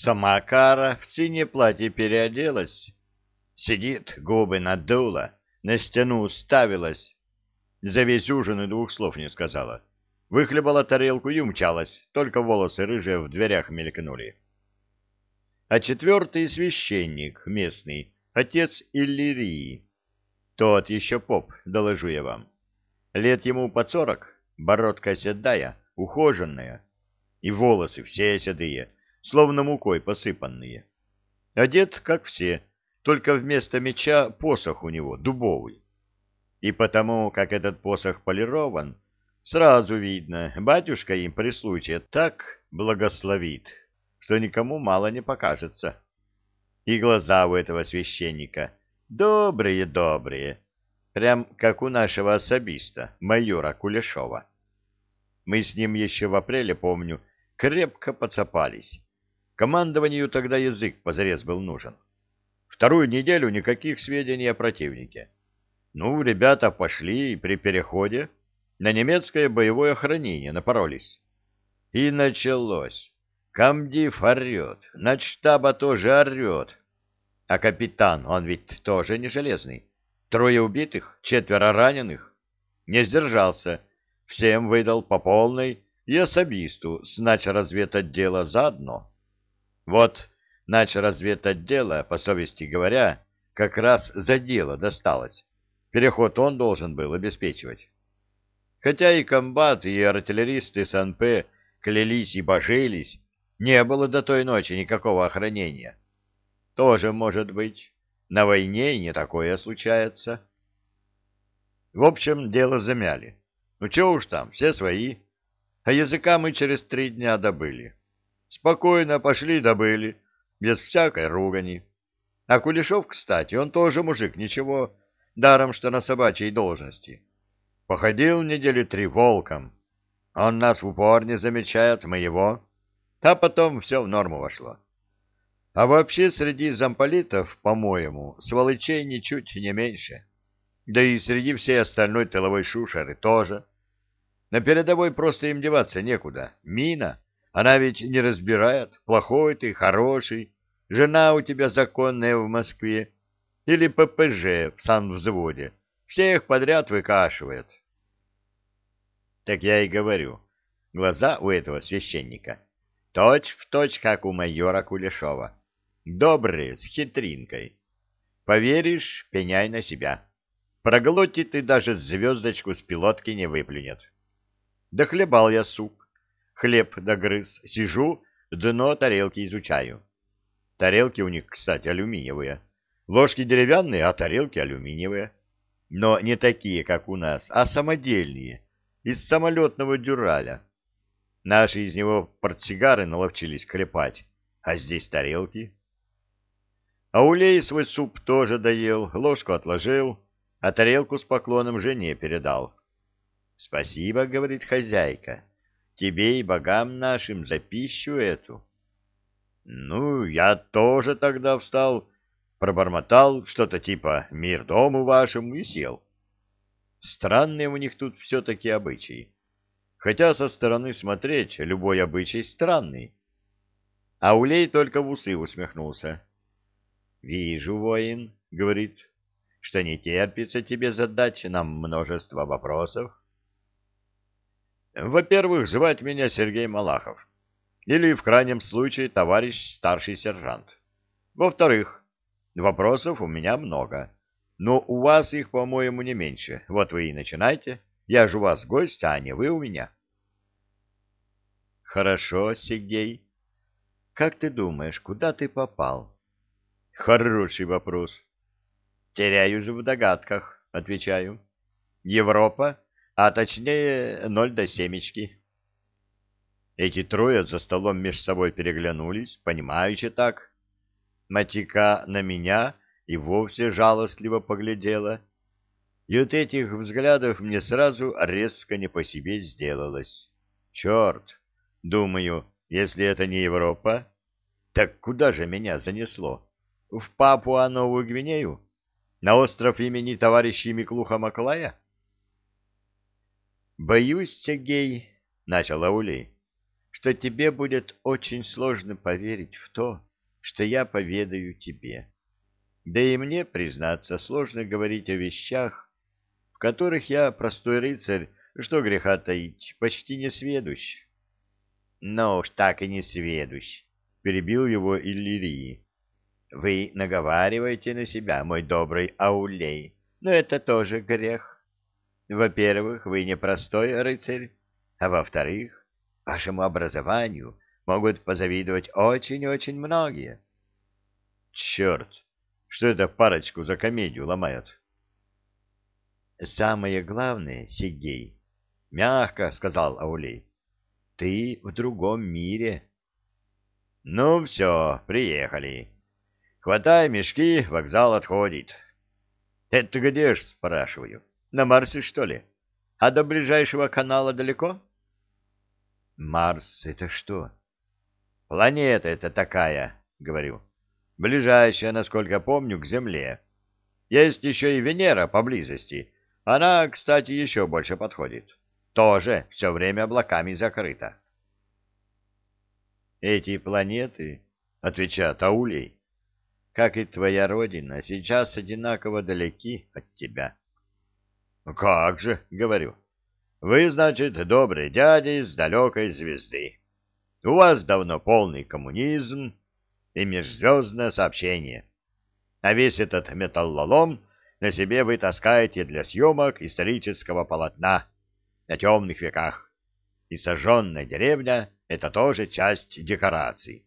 Сама Кара в синее платье переоделась. Сидит, губы надула, на стену уставилась. За весь ужин и двух слов не сказала. Выхлебала тарелку и умчалась, только волосы рыжие в дверях мелькнули. А четвертый священник местный, отец Иллирии. Тот еще поп, доложу я вам. Лет ему под сорок, бородка седая, ухоженная, и волосы все седые, словно мукой посыпанные. Одет, как все, только вместо меча посох у него дубовый. И потому, как этот посох полирован, сразу видно, батюшка им при случае так благословит, что никому мало не покажется. И глаза у этого священника добрые-добрые, прям как у нашего особиста, майора Кулешова. Мы с ним еще в апреле, помню, крепко поцапались. Командованию тогда язык позарез был нужен. Вторую неделю никаких сведений о противнике. Ну, ребята пошли и при переходе на немецкое боевое охранение напоролись. И началось. Камдив орет, начштаба тоже орет. А капитан, он ведь тоже не железный. Трое убитых, четверо раненых. Не сдержался. Всем выдал по полной и особисту с начразведотдела заодно. Вот начразведотдела, по совести говоря, как раз за дело досталось. Переход он должен был обеспечивать. Хотя и комбат, и артиллеристы СНП клялись и божились, не было до той ночи никакого охранения. Тоже может быть. На войне не такое случается. В общем, дело замяли. Ну, чего уж там, все свои. А языка мы через три дня добыли. Спокойно пошли добыли, без всякой ругани. А Кулешов, кстати, он тоже мужик, ничего, даром что на собачьей должности. Походил недели три волком. Он нас в упор не замечает, мы его. А потом все в норму вошло. А вообще среди замполитов, по-моему, сволочей ничуть не меньше. Да и среди всей остальной тыловой шушеры тоже. На передовой просто им деваться некуда. Мина она ведь не разбирает, плохой ты, хороший, жена у тебя законная в Москве или ППЖ в санвзводе. Всех подряд выкашивает. Так я и говорю. Глаза у этого священника точь в точь, как у майора Кулешова. Добрые, с хитринкой. Поверишь, пеняй на себя. Проглотит и даже звездочку с пилотки не выплюнет. Да хлебал я суп хлеб догрыз, сижу, дно тарелки изучаю. Тарелки у них, кстати, алюминиевые. Ложки деревянные, а тарелки алюминиевые. Но не такие, как у нас, а самодельные, из самолетного дюраля. Наши из него портсигары наловчились клепать, а здесь тарелки. Аулей свой суп тоже доел, ложку отложил, а тарелку с поклоном жене передал. — Спасибо, — говорит хозяйка, тебе и богам нашим за пищу эту. Ну, я тоже тогда встал, пробормотал что-то типа «мир дому вашему» и сел. Странные у них тут все-таки обычаи. Хотя со стороны смотреть любой обычай странный. А Улей только в усы усмехнулся. — Вижу, воин, — говорит, — что не терпится тебе задать нам множество вопросов. Во-первых, звать меня Сергей Малахов. Или, в крайнем случае, товарищ старший сержант. Во-вторых, вопросов у меня много. Но у вас их, по-моему, не меньше. Вот вы и начинайте. Я же у вас гость, а не вы у меня. Хорошо, Сергей. Как ты думаешь, куда ты попал? Хороший вопрос. Теряюсь в догадках, отвечаю. Европа? А точнее ноль до семечки. Эти трое за столом меж собой переглянулись, понимаючи так. Матика на меня и вовсе жалостливо поглядела. И от этих взглядов мне сразу резко не по себе сделалось. Черт! Думаю, если это не Европа, так куда же меня занесло? В Папуа-Новую Гвинею? На остров имени товарища Миклуха Маклая? — Боюсь, Сергей, — начал Аулей, — что тебе будет очень сложно поверить в то, что я поведаю тебе. Да и мне, признаться, сложно говорить о вещах, в которых я, простой рыцарь, что греха таить, почти не сведущ. — Ну уж так и не сведущ, — перебил его Иллирий. — Вы наговариваете на себя, мой добрый Аулей, но это тоже грех. Во-первых, вы не простой рыцарь, а во-вторых, вашему образованию могут позавидовать очень-очень многие. — Черт! Что это парочку за комедию ломают? — Самое главное, Сигей, — мягко сказал Аулей, — ты в другом мире. — Ну все, приехали. Хватай мешки, вокзал отходит. — Это где ж, спрашиваю? На Марсе, что ли? А до ближайшего канала далеко? — Марс — это что? — Планета это такая, — говорю. Ближайшая, насколько помню, к Земле. Есть еще и Венера поблизости. Она, кстати, еще больше подходит тоже все время облаками закрыто. Эти планеты, отвечает Аулей, как и твоя родина, сейчас одинаково далеки от тебя. «Ну как же, говорю, вы, значит, добрый дядя из далекой звезды. У вас давно полный коммунизм и межзвездное сообщение. А весь этот металлолом на себе вы таскаете для съемок исторического полотна на темных веках. И сожженная деревня — это тоже часть декораций.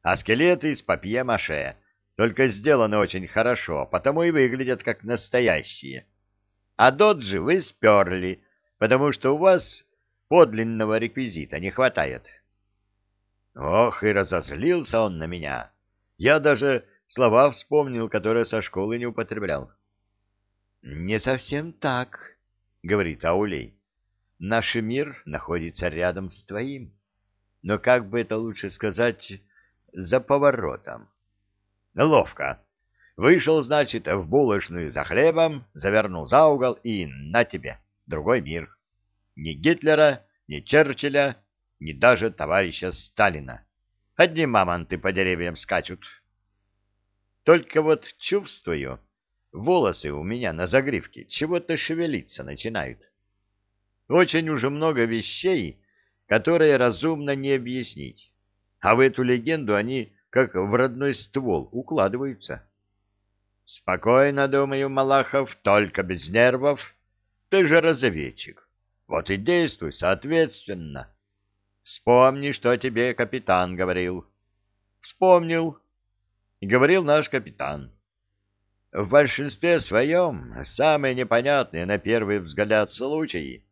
А скелеты из папье-маше только сделаны очень хорошо, потому и выглядят как настоящие. А доджи вы сперли, потому что у вас подлинного реквизита не хватает. Ох, и разозлился он на меня. Я даже слова вспомнил, которые со школы не употреблял. — Не совсем так, — говорит Аулей. Наш мир находится рядом с твоим. Но как бы это лучше сказать, за поворотом. Ловко. Вышел, значит, в булочную за хлебом, завернул за угол и на тебе, другой мир. Ни Гитлера, ни Черчилля, ни даже товарища Сталина. Одни мамонты по деревьям скачут. Только вот чувствую, волосы у меня на загривке чего-то шевелиться начинают. Очень уже много вещей, которые разумно не объяснить. А в эту легенду они, как в родной ствол, укладываются. Спокойно, думаю, Малахов, только без нервов. Ты же разведчик. Вот и действуй соответственно. Вспомни, что тебе капитан говорил. Вспомнил. Говорил наш капитан. В большинстве своем самые непонятные на первый взгляд случаи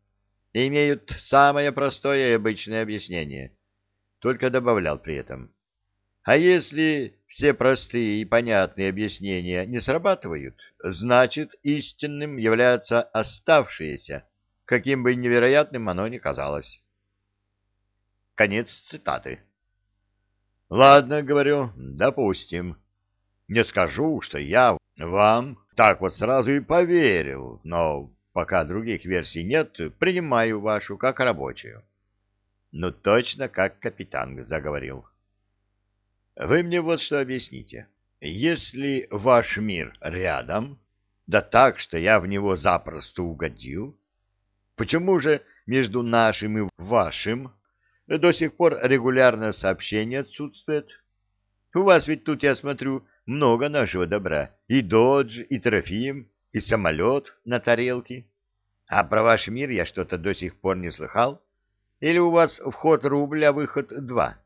имеют самое простое и обычное объяснение, только добавлял при этом. А если все простые и понятные объяснения не срабатывают, значит, истинным является оставшееся, каким бы невероятным оно ни казалось. Конец цитаты. Ладно, говорю, допустим. Не скажу, что я вам так вот сразу и поверил, но Пока других версий нет, принимаю вашу как рабочую. Ну, точно, как капитан заговорил. Вы мне вот что объясните. Если ваш мир рядом, да так, что я в него запросто угодил, почему же между нашим и вашим до сих пор регулярное сообщение отсутствует? У вас ведь тут, я смотрю, много нашего добра. И Додж, и Трофим, и самолет на тарелке. А про ваш мир я что-то до сих пор не слыхал. Или у вас вход рубля, выход два?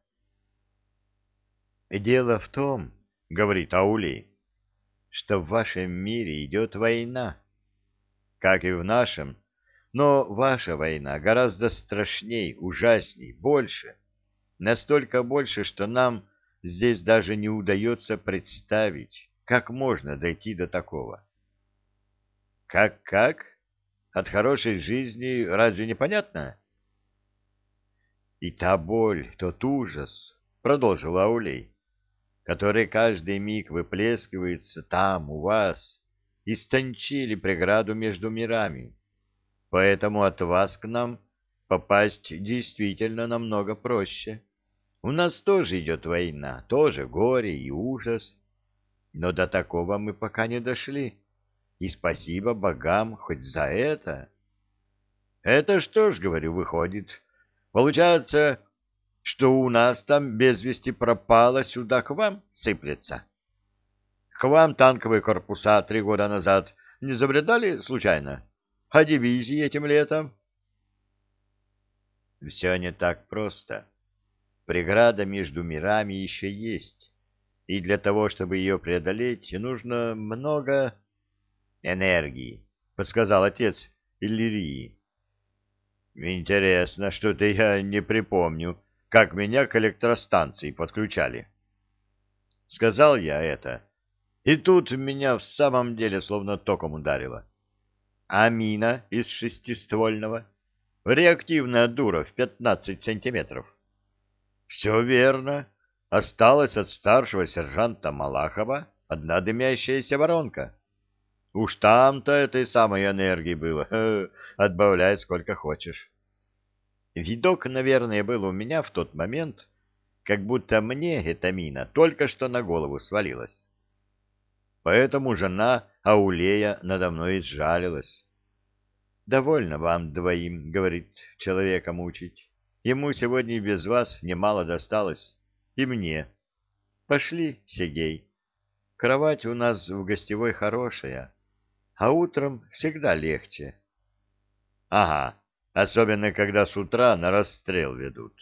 Дело в том, — говорит Аулей, — что в вашем мире идет война. Как и в нашем, но ваша война гораздо страшней, ужасней, больше. Настолько больше, что нам здесь даже не удается представить, как можно дойти до такого. Как-как? От хорошей жизни разве не понятно? И та боль, тот ужас, — продолжил Аулей, — который каждый миг выплескивается там, у вас, истончили преграду между мирами. Поэтому от вас к нам попасть действительно намного проще. У нас тоже идет война, тоже горе и ужас. Но до такого мы пока не дошли. И спасибо богам хоть за это. Это что ж, говорю, выходит. Получается, что у нас там без вести пропало, сюда к вам сыплется. К вам танковые корпуса три года назад не забредали случайно? А дивизии этим летом? Все не так просто. Преграда между мирами еще есть. И для того, чтобы ее преодолеть, нужно много энергии, подсказал отец Иллирии. Интересно, что-то я не припомню, как меня к электростанции подключали. Сказал я это, и тут меня в самом деле словно током ударило. А мина из шестиствольного? Реактивная дура в пятнадцать сантиметров. Все верно. Осталась от старшего сержанта Малахова одна дымящаяся воронка. Уж там-то этой самой энергии было. Отбавляй сколько хочешь. Видок, наверное, был у меня в тот момент, как будто мне эта мина только что на голову свалилась. Поэтому жена Аулея надо мной сжалилась. «Довольно вам двоим, — говорит, — человека мучить. Ему сегодня без вас немало досталось. И мне. Пошли, Сергей. Кровать у нас в гостевой хорошая, а утром всегда легче. Ага, особенно когда с утра на расстрел ведут.